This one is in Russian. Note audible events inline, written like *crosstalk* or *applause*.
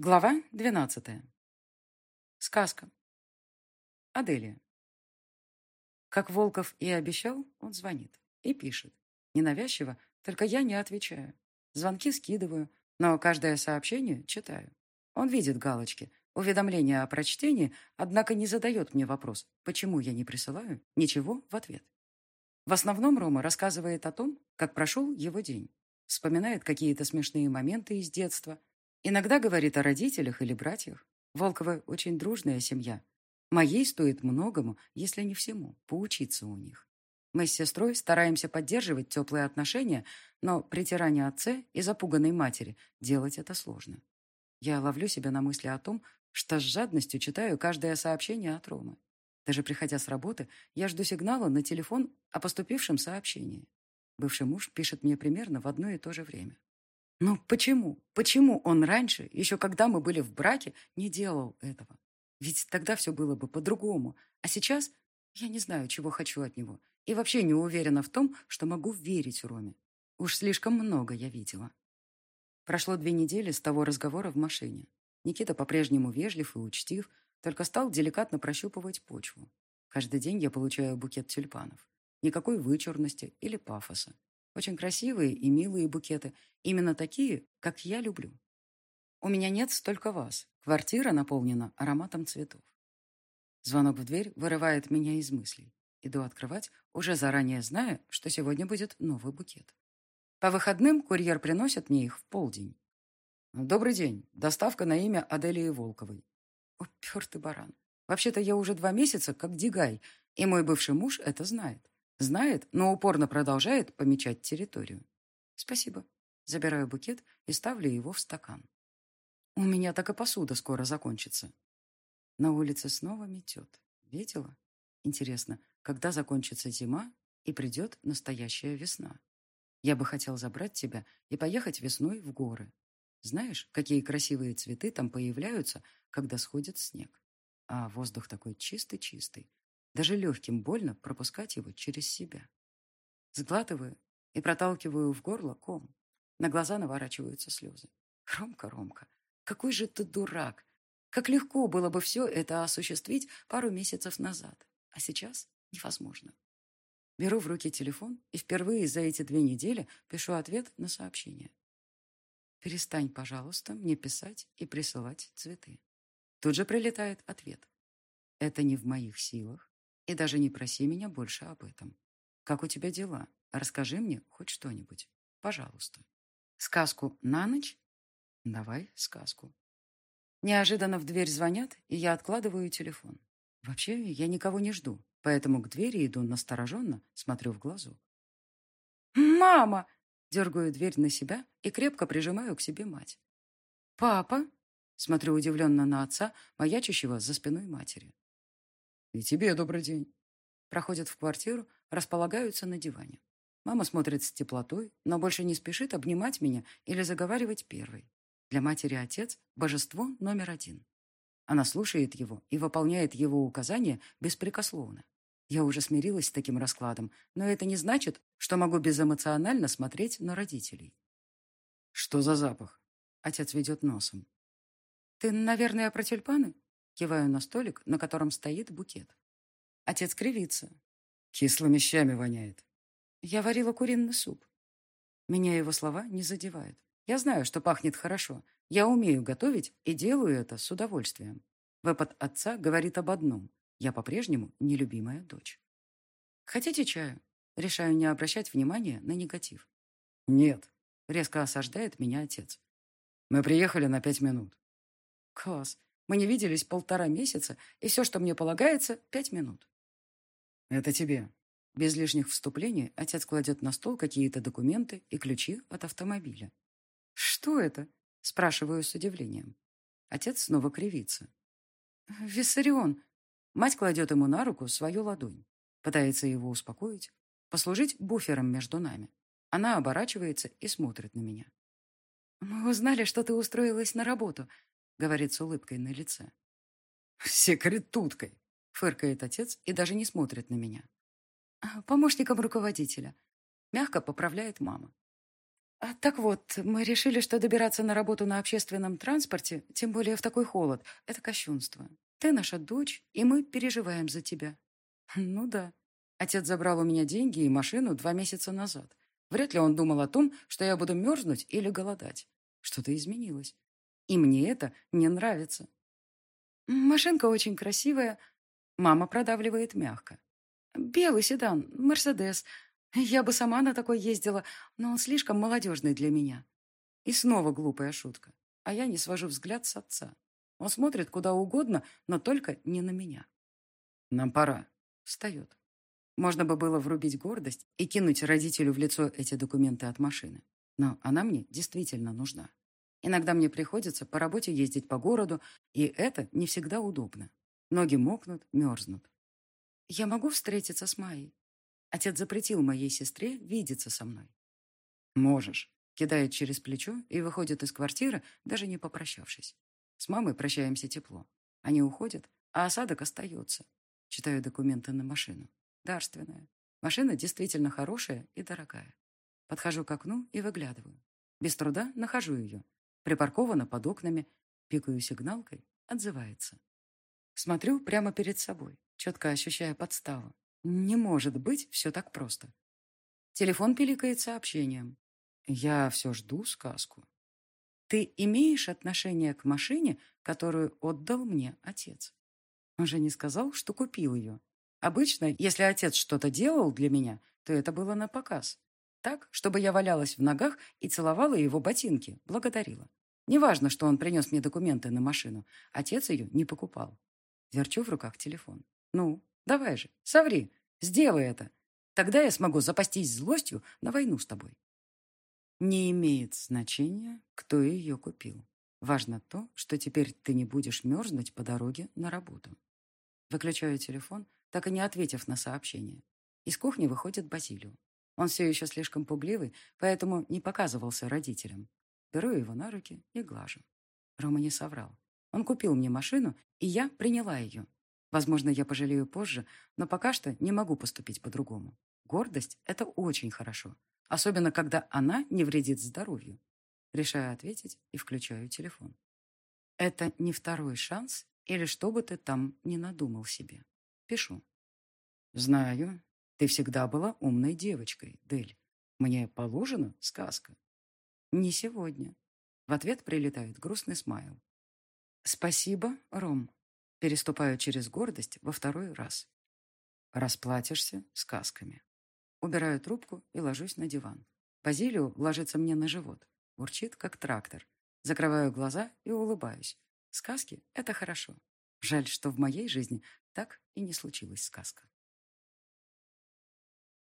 Глава двенадцатая. Сказка. Аделия. Как Волков и обещал, он звонит и пишет. Ненавязчиво, только я не отвечаю. Звонки скидываю, но каждое сообщение читаю. Он видит галочки, уведомления о прочтении, однако не задает мне вопрос, почему я не присылаю ничего в ответ. В основном Рома рассказывает о том, как прошел его день. Вспоминает какие-то смешные моменты из детства – Иногда говорит о родителях или братьях. Волковы очень дружная семья. Моей стоит многому, если не всему, поучиться у них. Мы с сестрой стараемся поддерживать теплые отношения, но при тиране отце и запуганной матери делать это сложно. Я ловлю себя на мысли о том, что с жадностью читаю каждое сообщение от Ромы. Даже приходя с работы, я жду сигнала на телефон о поступившем сообщении. Бывший муж пишет мне примерно в одно и то же время. Но почему? Почему он раньше, еще когда мы были в браке, не делал этого? Ведь тогда все было бы по-другому. А сейчас я не знаю, чего хочу от него. И вообще не уверена в том, что могу верить Роме. Уж слишком много я видела. Прошло две недели с того разговора в машине. Никита по-прежнему вежлив и учтив, только стал деликатно прощупывать почву. Каждый день я получаю букет тюльпанов. Никакой вычурности или пафоса. Очень красивые и милые букеты. Именно такие, как я люблю. У меня нет столько вас. Квартира наполнена ароматом цветов. Звонок в дверь вырывает меня из мыслей. Иду открывать, уже заранее зная, что сегодня будет новый букет. По выходным курьер приносит мне их в полдень. «Добрый день. Доставка на имя Аделии Волковой». Упертый баран. Вообще-то я уже два месяца как дигай, и мой бывший муж это знает. Знает, но упорно продолжает помечать территорию. Спасибо. Забираю букет и ставлю его в стакан. У меня так и посуда скоро закончится. На улице снова метет. Видела? Интересно, когда закончится зима и придет настоящая весна? Я бы хотел забрать тебя и поехать весной в горы. Знаешь, какие красивые цветы там появляются, когда сходит снег? А воздух такой чистый-чистый, даже легким больно пропускать его через себя. Сглатываю и проталкиваю в горло ком. На глаза наворачиваются слезы. Ромка, Ромка, какой же ты дурак! Как легко было бы все это осуществить пару месяцев назад. А сейчас невозможно. Беру в руки телефон и впервые за эти две недели пишу ответ на сообщение. «Перестань, пожалуйста, мне писать и присылать цветы». Тут же прилетает ответ. «Это не в моих силах. И даже не проси меня больше об этом. Как у тебя дела? Расскажи мне хоть что-нибудь. Пожалуйста. Сказку на ночь? Давай сказку. Неожиданно в дверь звонят, и я откладываю телефон. Вообще, я никого не жду, поэтому к двери иду настороженно, смотрю в глазу. «Мама!» — дергаю дверь на себя и крепко прижимаю к себе мать. «Папа?» — смотрю удивленно на отца, маячущего за спиной матери. «И тебе добрый день». Проходят в квартиру, располагаются на диване. Мама смотрит с теплотой, но больше не спешит обнимать меня или заговаривать первой. Для матери отец – божество номер один. Она слушает его и выполняет его указания беспрекословно. Я уже смирилась с таким раскладом, но это не значит, что могу безэмоционально смотреть на родителей. «Что за запах?» Отец ведет носом. «Ты, наверное, про тюльпаны?» Киваю на столик, на котором стоит букет. Отец кривится. Кислыми щами воняет. Я варила куриный суп. Меня его слова не задевают. Я знаю, что пахнет хорошо. Я умею готовить и делаю это с удовольствием. Выпад отца говорит об одном. Я по-прежнему нелюбимая дочь. Хотите чаю? Решаю не обращать внимания на негатив. Нет, резко осаждает меня отец. Мы приехали на пять минут. Класс. Мы не виделись полтора месяца, и все, что мне полагается, пять минут. Это тебе. Без лишних вступлений отец кладет на стол какие-то документы и ключи от автомобиля. Что это? Спрашиваю с удивлением. Отец снова кривится. Виссарион. Мать кладет ему на руку свою ладонь. Пытается его успокоить, послужить буфером между нами. Она оборачивается и смотрит на меня. «Мы узнали, что ты устроилась на работу говорит с улыбкой на лице. «Секретуткой!» — фыркает отец и даже не смотрит на меня. «А, «Помощником руководителя», — мягко поправляет мама. А, так вот, мы решили, что добираться на работу на общественном транспорте, тем более в такой холод, это кощунство. Ты наша дочь, и мы переживаем за тебя. *laughs* Ну да. Отец забрал у меня деньги и машину два месяца назад. Вряд ли он думал о том, что я буду мерзнуть или голодать. Что-то изменилось. И мне это не нравится. Машинка очень красивая. Мама продавливает мягко. Белый седан, Мерседес. Я бы сама на такой ездила, но он слишком молодежный для меня. И снова глупая шутка. А я не свожу взгляд с отца. Он смотрит куда угодно, но только не на меня. Нам пора. Встает. Можно бы было врубить гордость и кинуть родителю в лицо эти документы от машины. Но она мне действительно нужна. Иногда мне приходится по работе ездить по городу, и это не всегда удобно. Ноги мокнут, мерзнут. Я могу встретиться с Майей? Отец запретил моей сестре видеться со мной. Можешь. Кидает через плечо и выходит из квартиры, даже не попрощавшись. С мамой прощаемся тепло. Они уходят, а осадок остается. Читаю документы на машину. Дарственная. Машина действительно хорошая и дорогая. Подхожу к окну и выглядываю. Без труда нахожу ее. Припаркована под окнами. Пикаю сигналкой. Отзывается. Смотрю прямо перед собой, четко ощущая подставу. Не может быть все так просто. Телефон пиликает сообщением. Я все жду сказку. Ты имеешь отношение к машине, которую отдал мне отец? Он же не сказал, что купил ее. Обычно, если отец что-то делал для меня, то это было на показ. Так, чтобы я валялась в ногах и целовала его ботинки, благодарила. Неважно, что он принес мне документы на машину. Отец ее не покупал. Верчу в руках телефон. Ну, давай же, соври, сделай это. Тогда я смогу запастись злостью на войну с тобой. Не имеет значения, кто ее купил. Важно то, что теперь ты не будешь мерзнуть по дороге на работу. Выключаю телефон, так и не ответив на сообщение. Из кухни выходит Базилио. Он все еще слишком пугливый, поэтому не показывался родителям. Беру его на руки и глажу. Рома не соврал. Он купил мне машину, и я приняла ее. Возможно, я пожалею позже, но пока что не могу поступить по-другому. Гордость – это очень хорошо. Особенно, когда она не вредит здоровью. Решаю ответить и включаю телефон. Это не второй шанс или что бы ты там не надумал себе. Пишу. Знаю, ты всегда была умной девочкой, Дель. Мне положена сказка. Не сегодня. В ответ прилетает грустный смайл. Спасибо, Ром. Переступаю через гордость во второй раз. Расплатишься сказками. Убираю трубку и ложусь на диван. Базилио ложится мне на живот. Урчит, как трактор. Закрываю глаза и улыбаюсь. Сказки — это хорошо. Жаль, что в моей жизни так и не случилась сказка.